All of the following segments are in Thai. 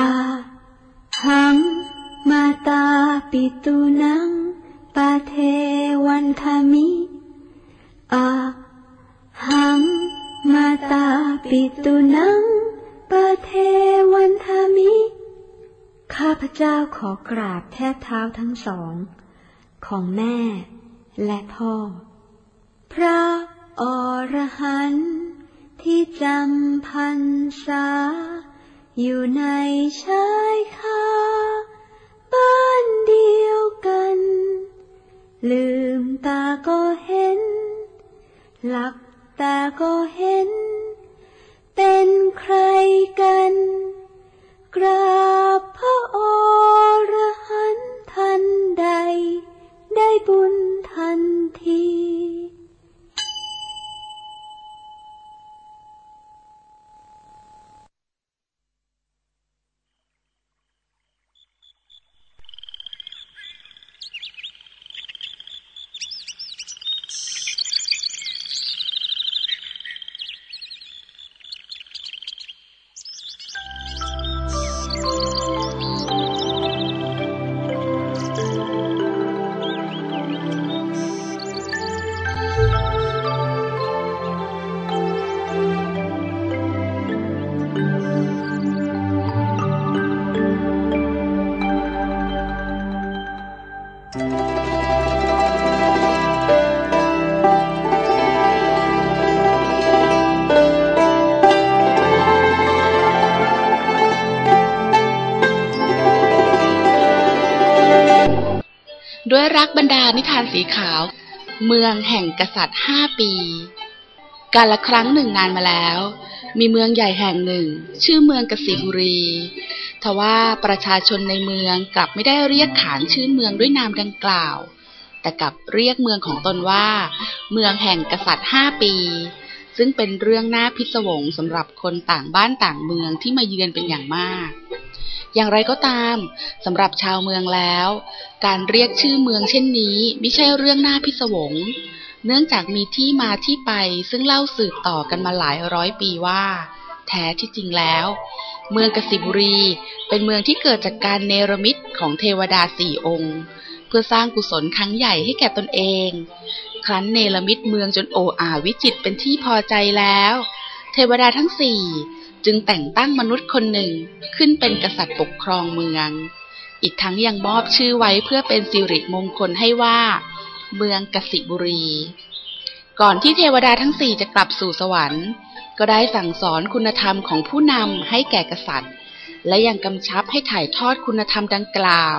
อาหังมาตาปิตุนังปาเทวันทามิอาหังมาตาปิตุนังปาเทวันทามิ ข้าพเจ้าขอกราบแทบเท้าทั้งสอง ของแม่และพ่อ พระอรหันต์ที่จำพรรษา อยู่ในชายคาบ้านเดียวกัน ลืมตาก็เห็น หลับตาก็เห็น เป็นใครกัน กราบพระอรหันต์ทันใด ได้บุญทันที รักบรรดานิทานสีขาว เมืองแห่งกษัตริย์ห้าปี กาลครั้งหนึ่งนานมาแล้ว มีเมืองใหญ่แห่งหนึ่ง ชื่อเมืองกสิบุรี ทว่าประชาชนในเมืองกลับไม่ได้เรียกขานชื่อเมืองด้วยนามดังกล่าว แต่กลับเรียกเมืองของตนว่า เมืองแห่งกษัตริย์ห้าปี ซึ่งเป็นเรื่องน่าพิศวงสำหรับคนต่างบ้านต่างเมืองที่มาเยือนเป็นอย่างมาก อย่างไรก็ตามสำหรับชาวเมืองแล้ว การเรียกชื่อเมืองเช่นนี้ไม่ใช่เรื่องน่าพิศวง เนื่องจากมีที่มาที่ไปซึ่งเล่าสืบต่อกันมาหลายร้อยปีว่า แท้ที่จริงแล้ว เมืองกสิบุรีเป็นเมืองที่เกิดจากการเนรมิตของเทวดาสี่องค์ เพื่อสร้างกุศลครั้งใหญ่ให้แก่ตนเอง ครั้นเนรมิตเมืองจนโออาวิจิตเป็นที่พอใจแล้ว เทวดาทั้งสี่ จึงแต่งตั้งมนุษย์คนหนึ่งขึ้นเป็นกษัตริย์ปกครองเมือง อีกทั้งยังมอบชื่อไว้เพื่อเป็นสิริมงคลให้ว่า เมืองกสิบุรี ก่อนที่เทวดาทั้งสี่จะกลับสู่สวรรค์ ก็ได้สั่งสอนคุณธรรมของผู้นำให้แก่กษัตริย์ และยังกำชับให้ถ่ายทอดคุณธรรมดังกล่าว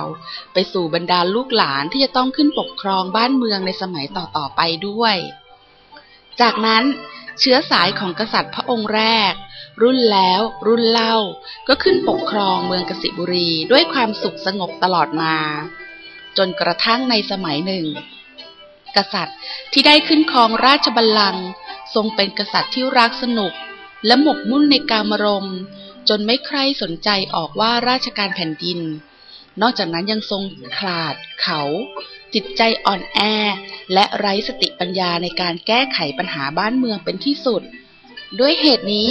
ไปสู่บรรดาลูกหลานที่จะต้องขึ้นปกครองบ้านเมืองในสมัยต่อๆไปด้วย จากนั้น เชื้อสายของกษัตริย์พระองค์แรก รุ่นแล้วรุ่นเล่า ก็ขึ้นปกครองเมืองกสิบุรีด้วยความสุขสงบตลอดมา จนกระทั่งในสมัยหนึ่ง กษัตริย์ที่ได้ขึ้นครองราชบัลลังก์ทรงเป็นกษัตริย์ที่รักสนุก และหมกมุ่นในกามรม จนไม่ใครสนใจออกว่าราชการแผ่นดิน นอกจากนั้นยังทรงขลาดเขา จิตใจอ่อนแอ และไร้สติปัญญาในการแก้ไขปัญหาบ้านเมืองเป็นที่สุด ด้วยเหตุนี้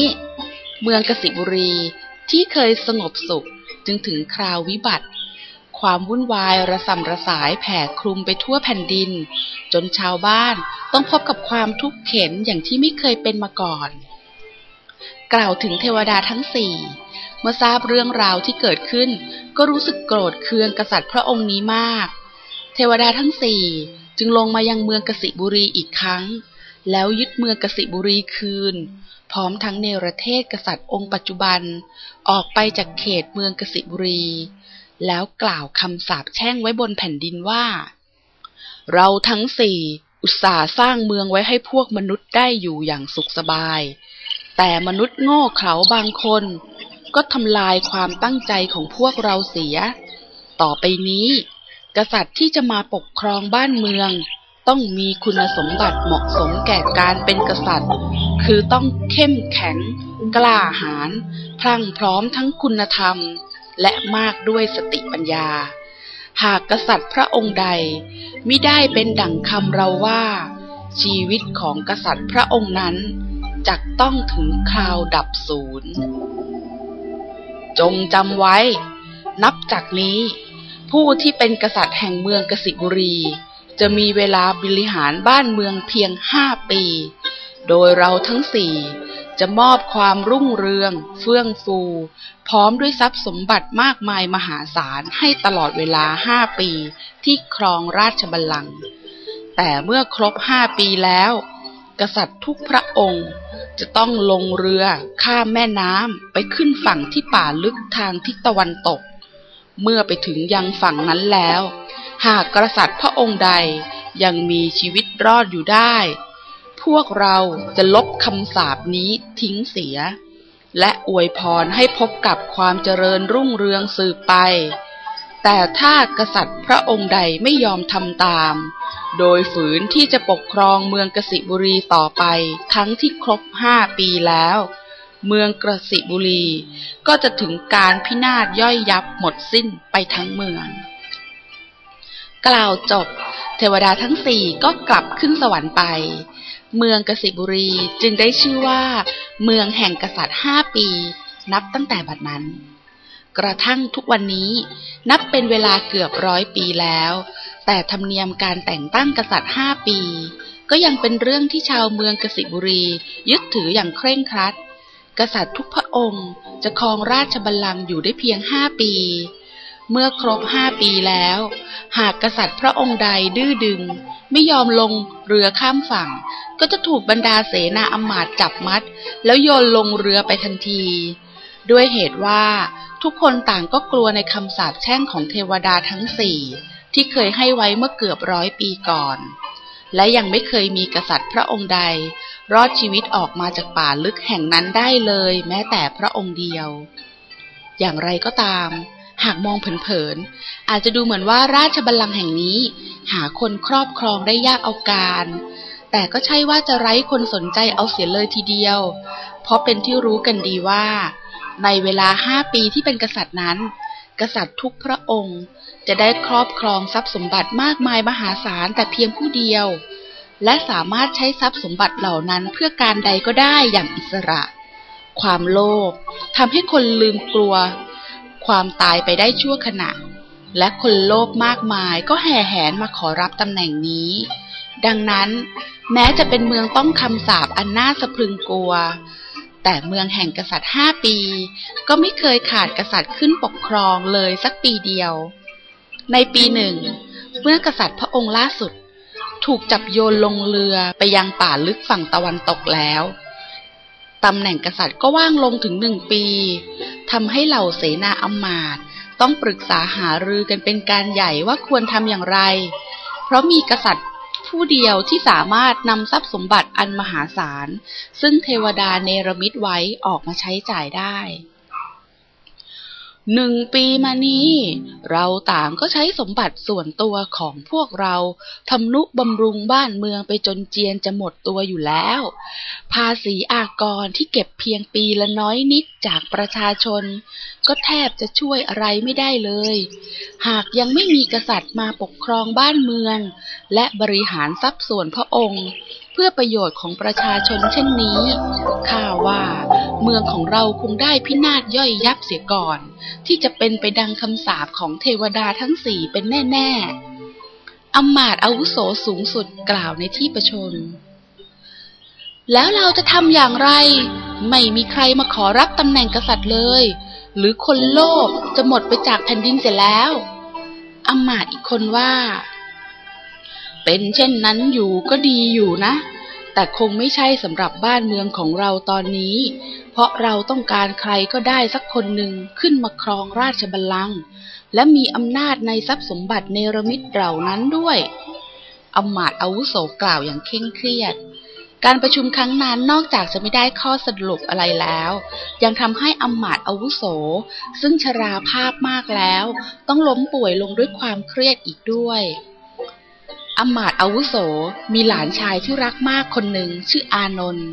เมืองกสิบุรีที่เคยสงบสุขจึงถึงคราววิบัติ ความวุ่นวายระสำระสายแผ่คลุมไปทั่วแผ่นดิน จนชาวบ้านต้องพบกับความทุกข์เข็นอย่างที่ไม่เคยเป็นมาก่อน กล่าวถึงเทวดาทั้งสี่ เมื่อทราบเรื่องราวที่เกิดขึ้น ก็รู้สึกโกรธเคืองกษัตริย์พระองค์นี้มาก เทวดาทั้งสี่จึงลงมายังเมืองกสิบุรีอีกครั้ง แล้วยึดเมืองกสิบุรีคืน พร้อมทั้งเนรเทศกษัตริย์องค์ปัจจุบัน ออกไปจากเขตเมืองกสิบุรี แล้วกล่าวคำสาปแช่งไว้บนแผ่นดินว่า เราทั้งสี่อุตส่าห์สร้างเมืองไว้ให้พวกมนุษย์ได้อยู่อย่างสุขสบาย แต่มนุษย์โง่เขลาบางคน ก็ทำลายความตั้งใจของพวกเราเสีย ต่อไปนี้ กษัตริย์ที่จะมาปกครองบ้านเมือง ต้องมีคุณสมบัติเหมาะสมแก่การเป็นกษัตริย์ คือต้องเข้มแข็ง กล้าหาญพลั่งพร้อมทั้งคุณธรรม และมากด้วยสติปัญญา หากกษัตริย์พระองค์ใดมิได้เป็นดั่งคำเราว่า ชีวิตของกษัตริย์พระองค์นั้นจักต้องถึงคราวดับศูนย์ จงจำไว้ นับจากนี้ ผู้ที่เป็นกษัตริย์แห่งเมืองกสิบุรี จะมีเวลาบริหารบ้านเมืองเพียงห้าปี โดยเราทั้งสี่จะมอบความรุ่งเรือง เฟื่องฟู พร้อมด้วยทรัพย์สมบัติมากมายมหาศาลให้ตลอดเวลาห้าปีที่ครองราชบัลลังก์แต่เมื่อครบห้าปีแล้ว กษัตริย์ทุกพระองค์ จะต้องลงเรือข้ามแม่น้ำไปขึ้นฝั่งที่ป่าลึกทางทิศตะวันตก เมื่อไปถึงยังฝั่งนั้นแล้ว หากกษัตริย์พระองค์ใดยังมีชีวิตรอดอยู่ได้ พวกเราจะลบคำสาปนี้ทิ้งเสีย และอวยพรให้พบกับความเจริญรุ่งเรืองสืบไป แต่ถ้ากษัตริย์พระองค์ใดไม่ยอมทำตาม โดยฝืนที่จะปกครองเมืองกสิบุรีต่อไป ทั้งที่ครบห้าปีแล้ว เมืองกสิบุรี ก็จะถึงการพินาศย่อยยับหมดสิ้นไปทั้งเมือง กล่าวจบ เทวดาทั้งสี่ก็กลับขึ้นสวรรค์ไป เมืองกสิบุรีจึงได้ชื่อว่า เมืองแห่งกษัตริย์ห้าปี นับตั้งแต่บัดนั้นกระทั่งทุกวันนี้นับเป็นเวลาเกือบร้อยปีแล้ว แต่ธรรมเนียมการแต่งตั้งกษัตริย์ห้าปี ก็ยังเป็นเรื่องที่ชาวเมืองกสิบุรี ยึดถืออย่างเคร่งครัด กษัตริย์ทุกพระองค์จะครองราชบัลลังก์อยู่ได้เพียงห้าปี เมื่อครบห้าปีแล้ว หากกษัตริย์พระองค์ใดดื้อดึง ไม่ยอมลงเรือข้ามฝั่ง ก็จะถูกบรรดาเสนาอำมาตย์จับมัด แล้วโยนลงเรือไปทันที ด้วยเหตุว่าทุกคนต่างก็กลัวในคำสาปแช่งของเทวดาทั้งสี่ ที่เคยให้ไว้เมื่อเกือบร้อยปีก่อน และยังไม่เคยมีกษัตริย์พระองค์ใด รอดชีวิตออกมาจากป่าลึกแห่งนั้นได้เลย แม้แต่พระองค์เดียว อย่างไรก็ตาม หากมองเผินๆอาจจะดูเหมือนว่าราชบัลลังก์แห่งนี้ หาคนครอบครองได้ยากเอาการแต่ก็ใช่ว่าจะไร้คนสนใจเอาเสียเลยทีเดียว เพราะเป็นที่รู้กันดีว่า ในเวลาห้าปีที่เป็นกษัตริย์นั้น กษัตริย์ทุกพระองค์ จะได้ครอบครองทรัพย์สมบัติมากมายมหาศาลแต่เพียงผู้เดียว และสามารถใช้ทรัพย์สมบัติเหล่านั้นเพื่อการใดก็ได้อย่างอิสระ ความโลภทำให้คนลืมกลัว ความตายไปได้ชั่วขณะ และคนโลภมากมายก็แห่แหนมาขอรับตำแหน่งนี้ ดังนั้น แม้จะเป็นเมืองต้องคำสาปอันน่าสะพรึงกลัว แต่เมืองแห่งกษัตริย์ห้าปี ก็ไม่เคยขาดกษัตริย์ขึ้นปกครองเลยสักปีเดียว ในปีหนึ่ง เมื่อกษัตริย์พระองค์ล่าสุด ถูกจับโยนลงเรือไปยังป่าลึกฝั่งตะวันตกแล้วตำแหน่งกษัตริย์ก็ว่างลงถึงหนึ่งปีทำให้เหล่าเสนาอำมาตย์ต้องปรึกษาหารือกันเป็นการใหญ่ว่าควรทำอย่างไร เพราะมีกษัตริย์ ผู้เดียวที่สามารถนำทรัพย์สมบัติอันมหาศาล ซึ่งเทวดาเนรมิตไว้ออกมาใช้จ่ายได้ หนึ่งปีมานี้ เราต่างก็ใช้สมบัติส่วนตัวของพวกเราทำนุบำรุงบ้านเมืองไปจนเจียนจะหมดตัวอยู่แล้ว ภาษีอากรที่เก็บเพียงปีละน้อยนิดจากประชาชน ก็แทบจะช่วยอะไรไม่ได้เลย หากยังไม่มีกษัตริย์มาปกครองบ้านเมือง และบริหารทรัพย์ส่วนพระองค์ เพื่อประโยชน์ของประชาชนเช่นนี้ข้าว่า เมืองของเราคงได้พินาศย่อยยับเสียก่อน ที่จะเป็นไปดังคำสาปของเทวดาทั้งสี่เป็นแน่ ๆอำมาตย์อาวุโสสูงสุดกล่าวในที่ประชุมแล้วเราจะทำอย่างไร ไม่มีใครมาขอรับตำแหน่งกษัตริย์เลย หรือคนโลภจะหมดไปจากแผ่นดินเสียแล้วอำมาตย์อีกคนว่า เป็นเช่นนั้นอยู่ก็ดีอยู่นะ แต่คงไม่ใช่สำหรับบ้านเมืองของเราตอนนี้ เพราะเราต้องการใครก็ได้สักคนหนึ่งขึ้นมาครองราชบัลลังก์และมีอำนาจในทรัพย์สมบัติเนรมิตเหล่านั้นด้วยอำมาตย์อาวุโสกล่าวอย่างเคร่งเครียด การประชุมครั้งนั้นนอกจากจะไม่ได้ข้อสรุปอะไรแล้ว ยังทำให้อำมาตย์อาวุโส ซึ่งชราภาพมากแล้ว ต้องล้มป่วยลงด้วยความเครียดอีกด้วย อำมาตอาวุโสมีหลานชายที่รักมากคนหนึ่งชื่ออานนท์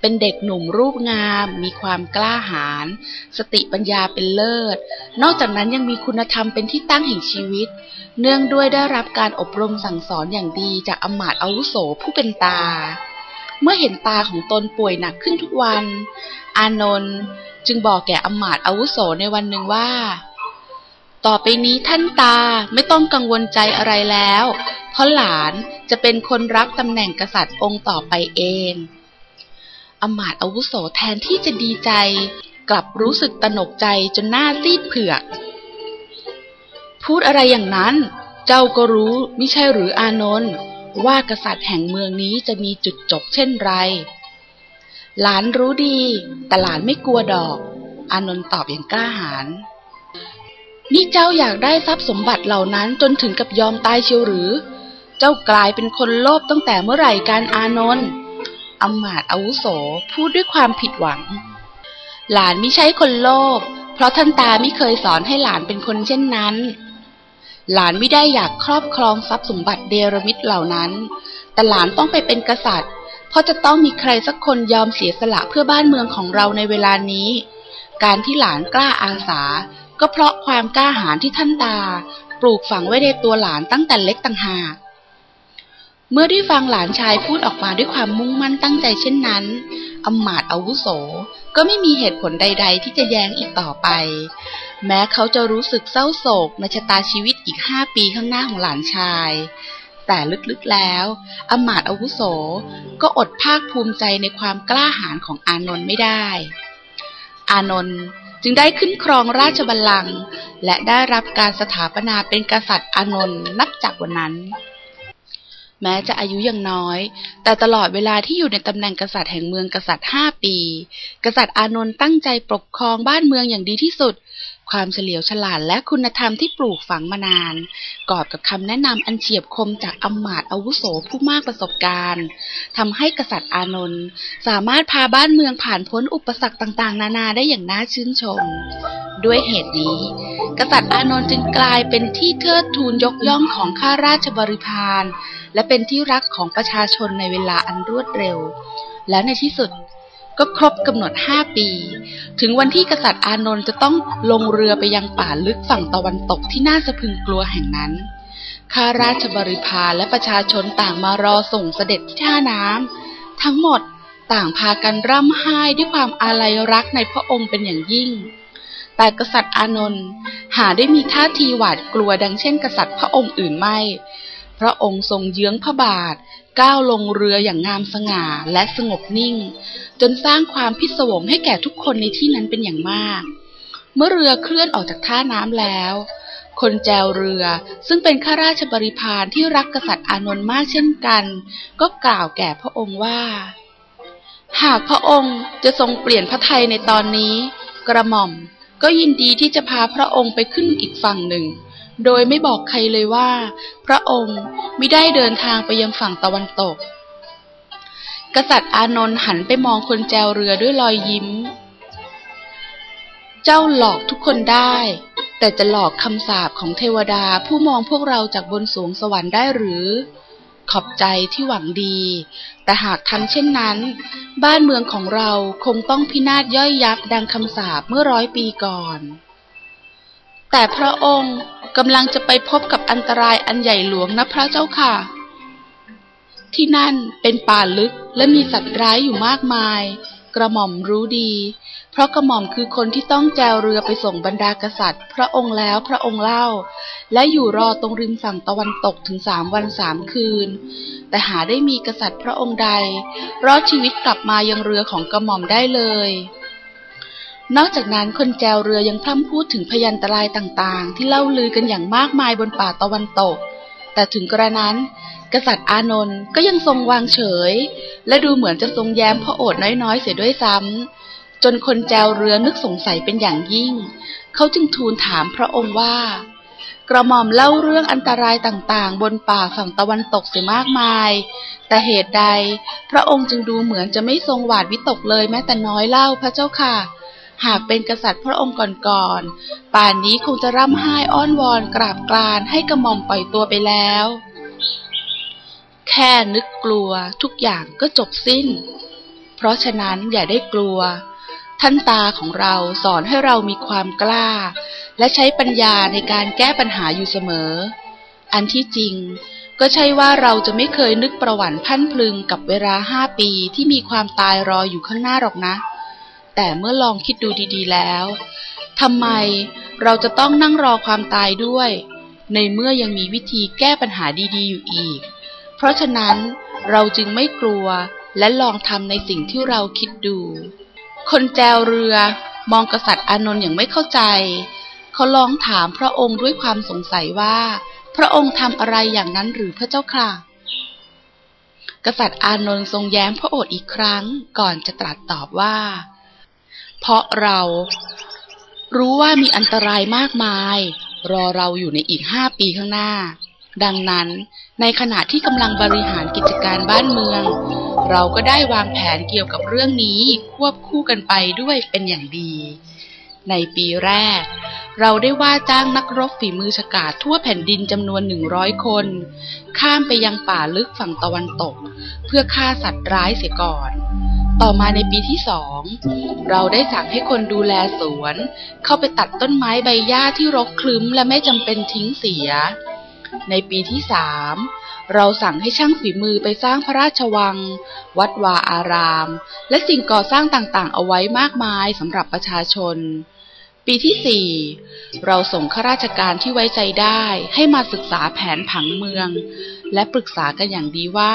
เป็นเด็กหนุ่มรูปงาม มีความกล้าหาญสติปัญญาเป็นเลิศ นอกจากนั้นยังมีคุณธรรมเป็นที่ตั้งแห่งชีวิต เนื่องด้วยได้รับการอบรมสั่งสอนอย่างดีจากอำมาตอาวุโสผู้เป็นตา เมื่อเห็นตาของตนป่วยหนักขึ้นทุกวัน อานนท์จึงบอกแก่อำมาตอาวุโสในวันหนึ่งว่า ต่อไปนี้ท่านตาไม่ต้องกังวลใจอะไรแล้ว เพราะหลานจะเป็นคนรับตำแหน่งกษัตริย์องค์ต่อไปเองอมาตอาวุโสแทนที่จะดีใจ กลับรู้สึกตนกใจจนหน้าซีดเผือก พูดอะไรอย่างนั้น เจ้าก็รู้ไม่ใช่หรืออานนท์ว่ากษัตริย์แห่งเมืองนี้จะมีจุดจบเช่นไร หลานรู้ดี แต่หลานไม่กลัวดอก อานนท์ตอบอย่างกล้าหาญนี่เจ้าอยากได้ทรัพย์สมบัติเหล่านั้นจนถึงกับยอมตายเชียวหรือ เจ้ากลายเป็นคนโลภตั้งแต่เมื่อไหร่การอานนท์อมาตอาวุโสพูดด้วยความผิดหวัง หลานไม่ใช่คนโลภเพราะท่านตาไม่เคยสอนให้หลานเป็นคนเช่นนั้น หลานไม่ได้อยากครอบครองทรัพย์สมบัติเดรมิตเหล่านั้น แต่หลานต้องไปเป็นกษัตริย์ เพราะจะต้องมีใครสักคนยอมเสียสละเพื่อบ้านเมืองของเราในเวลานี้ การที่หลานกล้าอาสา ก็เพราะความกล้าหาญที่ท่านตา ปลูกฝังไว้ในตัวหลานตั้งแต่เล็กต่างหาก เมื่อได้ฟังหลานชายพูดออกมาด้วยความมุ่งมั่นตั้งใจเช่นนั้นอำมาตอาวุโส ก็ไม่มีเหตุผลใด ๆ ที่จะแย้งอีกต่อไป แม้เขาจะรู้สึกเศร้าโศกในชะตาชีวิตอีกห้าปีข้างหน้าของหลานชาย แต่ลึกๆแล้วอำมาตอาวุโส ก็อดภาคภูมิใจในความกล้าหาญของอานนท์ไม่ได้ อานนท์จึงได้ขึ้นครองราชบัลลังก์และได้รับการสถาปนาเป็นกษัตริย์อานนท์นับจากวันนั้น แม้จะอายุยังน้อย แต่ตลอดเวลาที่อยู่ในตำแหน่งกษัตริย์แห่งเมืองกษัตริย์ห้าปี กษัตริย์อานนท์ตั้งใจปกครองบ้านเมืองอย่างดีที่สุด ความเฉลียวฉลาดและคุณธรรมที่ปลูกฝังมานาน กอบกับคำแนะนำอันเฉียบคมจากอำมาตย์อาวุโสผู้มากประสบการณ์ทำให้กษัตริย์อานนท์สามารถพาบ้านเมืองผ่านพ้นอุปสรรคต่างๆ นานาได้อย่างน่าชื่นชม ด้วยเหตุนี้ กษัตริย์อานนท์จึงกลายเป็นที่เทิดทูนยกย่องของข้าราชบริพาร และเป็นที่รักของประชาชนในเวลาอันรวดเร็ว และในที่สุดก็ครบกำหนดห้าปี ถึงวันที่กษัตริย์อานนท์จะต้องลงเรือไปยังป่าลึกฝั่งตะวันตกที่น่าสะพึงกลัวแห่งนั้น ข้าราชบริพารและประชาชนต่างมารอส่งเสด็จที่ท่าน้ำทั้งหมดต่างพากันร่ำไห้ด้วยความอาลัยรักในพระองค์เป็นอย่างยิ่ง แต่กษัตริย์อานนท์หาได้มีท่าทีหวาดกลัวดังเช่นกษัตริย์พระองค์อื่นไม่ พระองค์ทรงเยื้องพระบาท ก้าวลงเรืออย่างงามสง่าและสงบนิ่ง จนสร้างความพิศวงให้แก่ทุกคนในที่นั้นเป็นอย่างมาก เมื่อเรือเคลื่อนออกจากท่าน้ำแล้ว คนแจวเรือซึ่งเป็นข้าราชบริพารที่รักกษัตริย์อานนท์มากเช่นกัน ก็กล่าวแก่พระองค์ว่า หากพระองค์จะทรงเปลี่ยนพระทัยในตอนนี้ กระหม่อมก็ยินดีที่จะพาพระองค์ไปขึ้นอีกฝั่งหนึ่ง โดยไม่บอกใครเลยว่า พระองค์ไม่ได้เดินทางไปยังฝั่งตะวันตก กษัตริย์อานนท์หันไปมองคนแจวเรือด้วยรอยยิ้ม เจ้าหลอกทุกคนได้ แต่จะหลอกคำสาปของเทวดาผู้มองพวกเราจากบนสูงสวรรค์ได้หรือ ขอบใจที่หวังดี แต่หากทำเช่นนั้น บ้านเมืองของเราคงต้องพินาศย่อยยับดังคำสาปเมื่อร้อยปีก่อน แต่พระองค์กำลังจะไปพบกับอันตรายอันใหญ่หลวงนะพระเจ้าค่ะ ที่นั่นเป็นป่าลึกและมีสัตว์ร้ายอยู่มากมาย กระหม่อมรู้ดี เพราะกระหม่อมคือคนที่ต้องแจวเรือไปส่งบรรดากษัตริย์ พระองค์แล้วพระองค์เล่า และอยู่รอตรงริมฝั่งตะวันตกถึงสามวันสามคืน แต่หาได้มีกษัตริย์พระองค์ใด รอดชีวิตกลับมายังเรือของกระหม่อมได้เลย นอกจากนั้นคนแจวเรือยังพร่ำพูดถึงพยันตรายต่างๆ ที่เล่าลือกันอย่างมากมายบนป่าตะวันตก แต่ถึงกระนั้น กษัตริย์อานนท์ก็ยังทรงวางเฉย และดูเหมือนจะทรงแย้มพระโอษฐ์น้อยๆ เสียด้วยซ้ำ จนคนแจวเรือนึกสงสัยเป็นอย่างยิ่ง เขาจึงทูลถามพระองค์ว่า กระหม่อมเล่าเรื่องอันตรายต่างๆ บนป่าฝั่งตะวันตกเสียมากมาย แต่เหตุใด พระองค์จึงดูเหมือนจะไม่ทรงหวาดวิตกเลยแม้แต่น้อยเล่าพระเจ้าค่ะ หากเป็นกษัตริย์พระองค์ก่อนๆ ป่านนี้คงจะร่ำไห้อ้อนวอนกราบกรานให้กระหม่อมปล่อยตัวไปแล้ว แค่นึกกลัวทุกอย่างก็จบสิ้น เพราะฉะนั้นอย่าได้กลัว ท่านตาของเราสอนให้เรามีความกล้า และใช้ปัญญาในการแก้ปัญหาอยู่เสมอ อันที่จริงก็ใช่ว่าเราจะไม่เคยนึกประวัติพันพลึงกับเวลาห้าปีที่มีความตายรออยู่ข้างหน้าหรอกนะ แต่เมื่อลองคิดดูดีๆแล้วทำไมเราจะต้องนั่งรอความตายด้วย ในเมื่อยังมีวิธีแก้ปัญหาดีๆอยู่อีก เพราะฉะนั้นเราจึงไม่กลัวและลองทำในสิ่งที่เราคิดดู คนแจวเรือมองกษัตริย์อานนท์อย่างไม่เข้าใจ เขาลองถามพระองค์ด้วยความสงสัยว่า พระองค์ทำอะไรอย่างนั้นหรือพระเจ้าค่ะ กษัตริย์อานนท์ทรงแย้มพระโอษฐ์อีกครั้งก่อนจะตรัสตอบว่า เพราะเรา รู้ว่ามีอันตรายมากมาย รอเราอยู่ในอีกห้าปีข้างหน้า ดังนั้น ในขณะที่กำลังบริหารกิจการบ้านเมือง เราก็ได้วางแผนเกี่ยวกับเรื่องนี้ควบคู่กันไปด้วยเป็นอย่างดี ในปีแรกเราได้ว่าจ้างนักรบฝีมือฉกาจทั่วแผ่นดินจำนวนหนึ่งร้อยคน ข้ามไปยังป่าลึกฝั่งตะวันตก เพื่อฆ่าสัตว์ร้ายเสียก่อน ต่อมาในปีที่สองเราได้สั่งให้คนดูแลสวน เข้าไปตัดต้นไม้ใบหญ้าที่รกคลึ้มและไม่จำเป็นทิ้งเสีย ในปีที่สามเราสั่งให้ช่างฝีมือไปสร้างพระราชวัง วัดวาอาราม และสิ่งก่อสร้างต่างๆ เอาไว้มากมายสำหรับประชาชน ปีที่สี่เราส่งข้าราชการที่ไว้ใจได้ให้มาศึกษาแผนผังเมือง และปรึกษากันอย่างดีว่า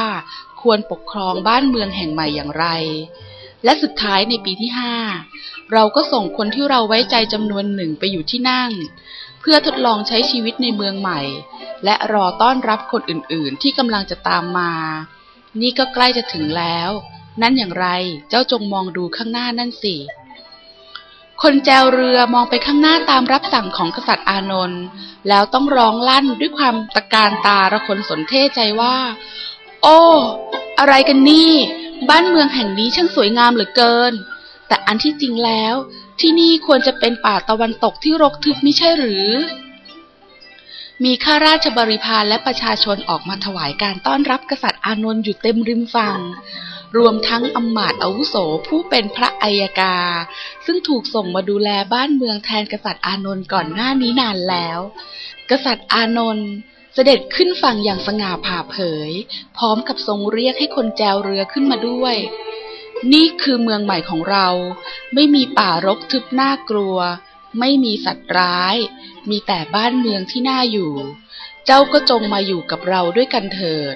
ควรปกครองบ้านเมืองแห่งใหม่อย่างไร และสุดท้ายในปีที่ห้าเราก็ส่งคนที่เราไว้ใจจำนวนหนึ่งไปอยู่ที่นั่นเพื่อทดลองใช้ชีวิตในเมืองใหม่ และรอต้อนรับคนอื่นๆ ที่กำลังจะตามมา นี่ก็ใกล้จะถึงแล้ว นั่นอย่างไรเจ้าจงมองดูข้างหน้านั่นสิ คนแจวเรือมองไปข้างหน้าตามรับสั่งของกษัตริย์อานนท์แล้วต้องร้องลั่นด้วยความตะการตาระคนสนเทใจว่า โอ้ อะไรกันนี่ บ้านเมืองแห่งนี้ช่างสวยงามเหลือเกิน แต่อันที่จริงแล้ว ที่นี่ควรจะเป็นป่าตะวันตกที่รกทึบไม่ใช่หรือ มีข้าราชบริพารและประชาชนออกมาถวายการต้อนรับกษัตริย์อานนท์อยู่เต็มริมฝั่งรวมทั้งอำมาตย์อาวุโสผู้เป็นพระอัยกา ซึ่งถูกส่งมาดูแลบ้านเมืองแทนกษัตริย์อานนท์ก่อนหน้านี้นานแล้ว กษัตริย์อานนท์ เสด็จขึ้นฝั่งอย่างสง่าผ่าเผย พร้อมกับทรงเรียกให้คนแจวเรือขึ้นมาด้วย นี่คือเมืองใหม่ของเรา ไม่มีป่ารกทึบน่ากลัว ไม่มีสัตว์ร้าย มีแต่บ้านเมืองที่น่าอยู่ เจ้าก็จงมาอยู่กับเราด้วยกันเถิด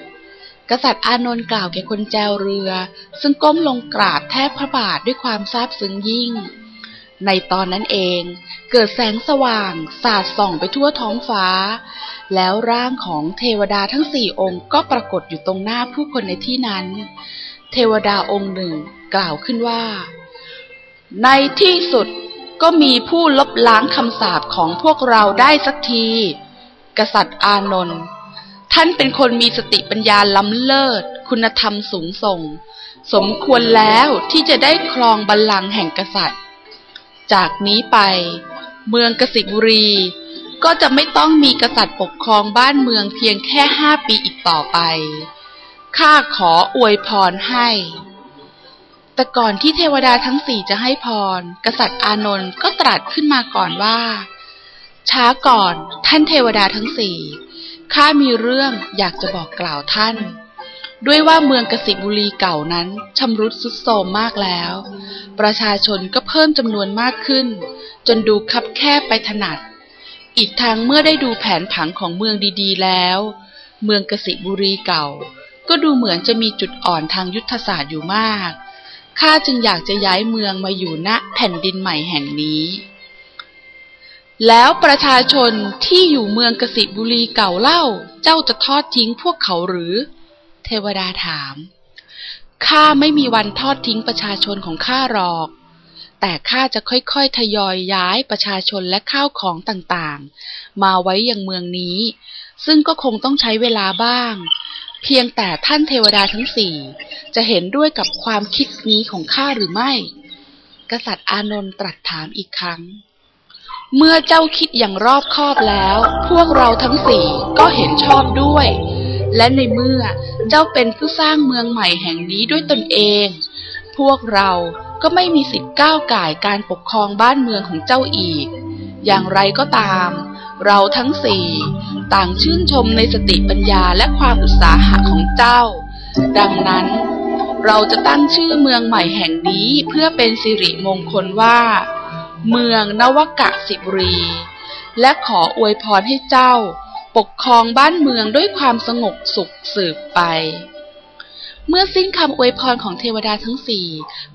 กษัตริย์อานนท์กล่าวแก่คนแจวเรือ ซึ่งก้มลงกราบแทบพระบาทด้วยความซาบซึ้งยิ่งในตอนนั้นเอง เกิดแสงสว่าง สาดส่องไปทั่วท้องฟ้า แล้วร่างของเทวดาทั้งสี่องค์ก็ปรากฏอยู่ตรงหน้าผู้คนในที่นั้น เทวดาองค์หนึ่งกล่าวขึ้นว่า ในที่สุดก็มีผู้ลบล้างคำสาปของพวกเราได้สักที กษัตริย์อานนท์ท่านเป็นคนมีสติปัญญาล้ำเลิศ คุณธรรมสูงส่ง สมควรแล้วที่จะได้ครองบัลลังก์แห่งกษัตริย์ จากนี้ไป เมืองกสิบุรี ก็จะไม่ต้องมีกษัตริย์ปกครองบ้านเมืองเพียงแค่ห้าปีอีกต่อไป ข้าขออวยพรให้ แต่ก่อนที่เทวดาทั้งสี่จะให้พร กษัตริย์อานนท์ก็ตรัสขึ้นมาก่อนว่า ช้าก่อนท่านเทวดาทั้งสี่ข้ามีเรื่องอยากจะบอกกล่าวท่าน ด้วยว่าเมืองกสิบุรีเก่านั้นชำรุดสุดโทรมมากแล้ว ประชาชนก็เพิ่มจำนวนมากขึ้น จนดูคับแคบไปถนัด อีกทางเมื่อได้ดูแผนผังของเมืองดีๆ แล้ว เมืองกสิบุรีเก่า ก็ดูเหมือนจะมีจุดอ่อนทางยุทธศาสตร์อยู่มากข้าจึงอยากจะย้ายเมืองมาอยู่ณแผ่นดินใหม่แห่งนี้ แล้วประชาชนที่อยู่เมืองกสิบุรีเก่าเล่า เจ้าจะทอดทิ้งพวกเขาหรือ เทวดาถามข้าไม่มีวันทอดทิ้งประชาชนของข้าหรอก แต่ข้าจะค่อยๆ ทยอยย้ายประชาชนและข้าวของต่างๆ มาไว้ยังเมืองนี้ ซึ่งก็คงต้องใช้เวลาบ้าง เพียงแต่ท่านเทวดาทั้งสี่จะเห็นด้วยกับความคิดนี้ของข้าหรือไม่ กษัตริย์อานนท์ตรัสถามอีกครั้ง เมื่อเจ้าคิดอย่างรอบคอบแล้ว พวกเราทั้งสี่ก็เห็นชอบด้วย และในเมื่อเจ้าเป็นผู้สร้างเมืองใหม่แห่งนี้ด้วยตนเอง พวกเราก็ไม่มีสิทธิ์ก้าวก่ายการปกครองบ้านเมืองของเจ้าอีก อย่างไรก็ตาม เราทั้งสี่ ต่างชื่นชมในสติปัญญาและความอุตสาหะของเจ้า ดังนั้น เราจะตั้งชื่อเมืองใหม่แห่งนี้เพื่อเป็นสิริมงคลว่า เมืองนวกะสิบรี และขออวยพรให้เจ้า ปกครองบ้านเมืองด้วยความสงบสุขสืบไป เมื่อสิ้นคำอวยพรของเทวดาทั้งสี่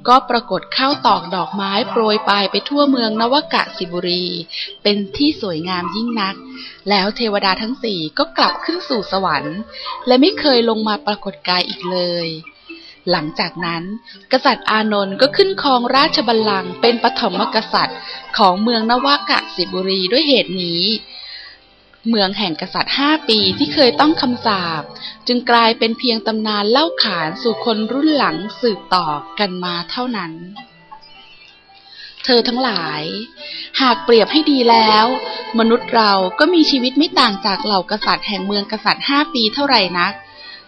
ก็ปรากฏข้าวตอกดอกไม้โปรยปลายไปทั่วเมืองนวกะสิบุรี เป็นที่สวยงามยิ่งนัก แล้วเทวดาทั้งสี่ก็กลับขึ้นสู่สวรรค์ และไม่เคยลงมาปรากฏกายอีกเลย หลังจากนั้น กษัตริย์อานนท์ก็ขึ้นครองราชบัลลังก์เป็นปฐมกษัตริย์ของเมืองนวากะสิบุรีด้วยเหตุนี้ เมืองแห่งกษัตริย์ห้าปีที่เคยต้องคำสาปจึงกลายเป็นเพียงตำนานเล่าขานสู่คนรุ่นหลังสืบต่อกันมาเท่านั้น เธอทั้งหลาย หากเปรียบให้ดีแล้ว มนุษย์เราก็มีชีวิตไม่ต่างจากเหล่ากษัตริย์แห่งเมืองกษัตริย์ห้าปีเท่าไหร่นัก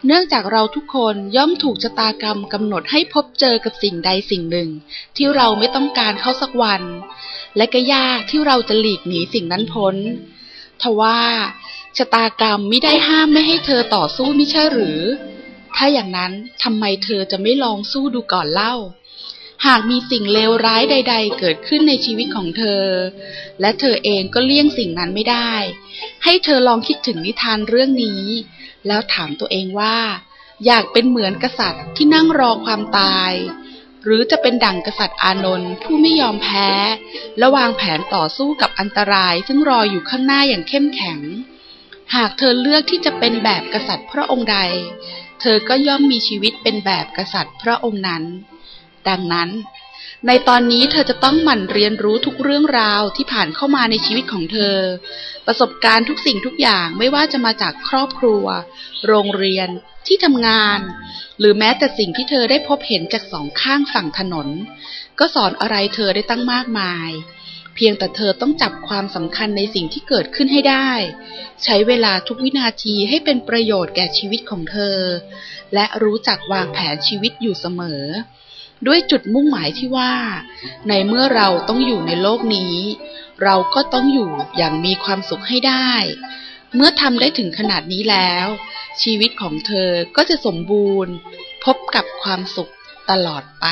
เนื่องจากเราทุกคนย่อมถูกชะตากรรมกำหนดให้พบเจอกับสิ่งใดสิ่งหนึ่ง ที่เราไม่ต้องการเข้าสักวัน และก็ยากที่เราจะหลีกหนีสิ่งนั้นพ้น ทว่า ชะตากรรมไม่ได้ห้ามไม่ให้เธอต่อสู้ไม่ใช่หรือ ถ้าอย่างนั้นทำไมเธอจะไม่ลองสู้ดูก่อนเล่า หากมีสิ่งเลวร้ายใด ๆ เกิดขึ้นในชีวิตของเธอ และเธอเองก็เลี่ยงสิ่งนั้นไม่ได้ ให้เธอลองคิดถึงนิทานเรื่องนี้ แล้วถามตัวเองว่า อยากเป็นเหมือนกษัตริย์ที่นั่งรอความตาย หรือจะเป็นดั่งกษัตริย์อานนท์ผู้ไม่ยอมแพ้ และวางแผนต่อสู้กับอันตรายซึ่งรออยู่ข้างหน้าอย่างเข้มแข็ง หากเธอเลือกที่จะเป็นแบบกษัตริย์พระองค์ใด เธอก็ย่อมมีชีวิตเป็นแบบกษัตริย์พระองค์นั้น ดังนั้น ในตอนนี้เธอจะต้องหมั่นเรียนรู้ทุกเรื่องราวที่ผ่านเข้ามาในชีวิตของเธอ ประสบการณ์ทุกสิ่งทุกอย่างไม่ว่าจะมาจากครอบครัว โรงเรียน ที่ทำงาน หรือแม้แต่สิ่งที่เธอได้พบเห็นจากสองข้างฝั่งถนน ก็สอนอะไรเธอได้ตั้งมากมาย เพียงแต่เธอต้องจับความสำคัญในสิ่งที่เกิดขึ้นให้ได้ ใช้เวลาทุกวินาทีให้เป็นประโยชน์แก่ชีวิตของเธอ และรู้จักวางแผนชีวิตอยู่เสมอ ด้วยจุดมุ่งหมายที่ว่า ในเมื่อเราต้องอยู่ในโลกนี้ เราก็ต้องอยู่อย่างมีความสุขให้ได้ เมื่อทำได้ถึงขนาดนี้แล้ว ชีวิตของเธอก็จะสมบูรณ์ พบกับความสุขตลอดไป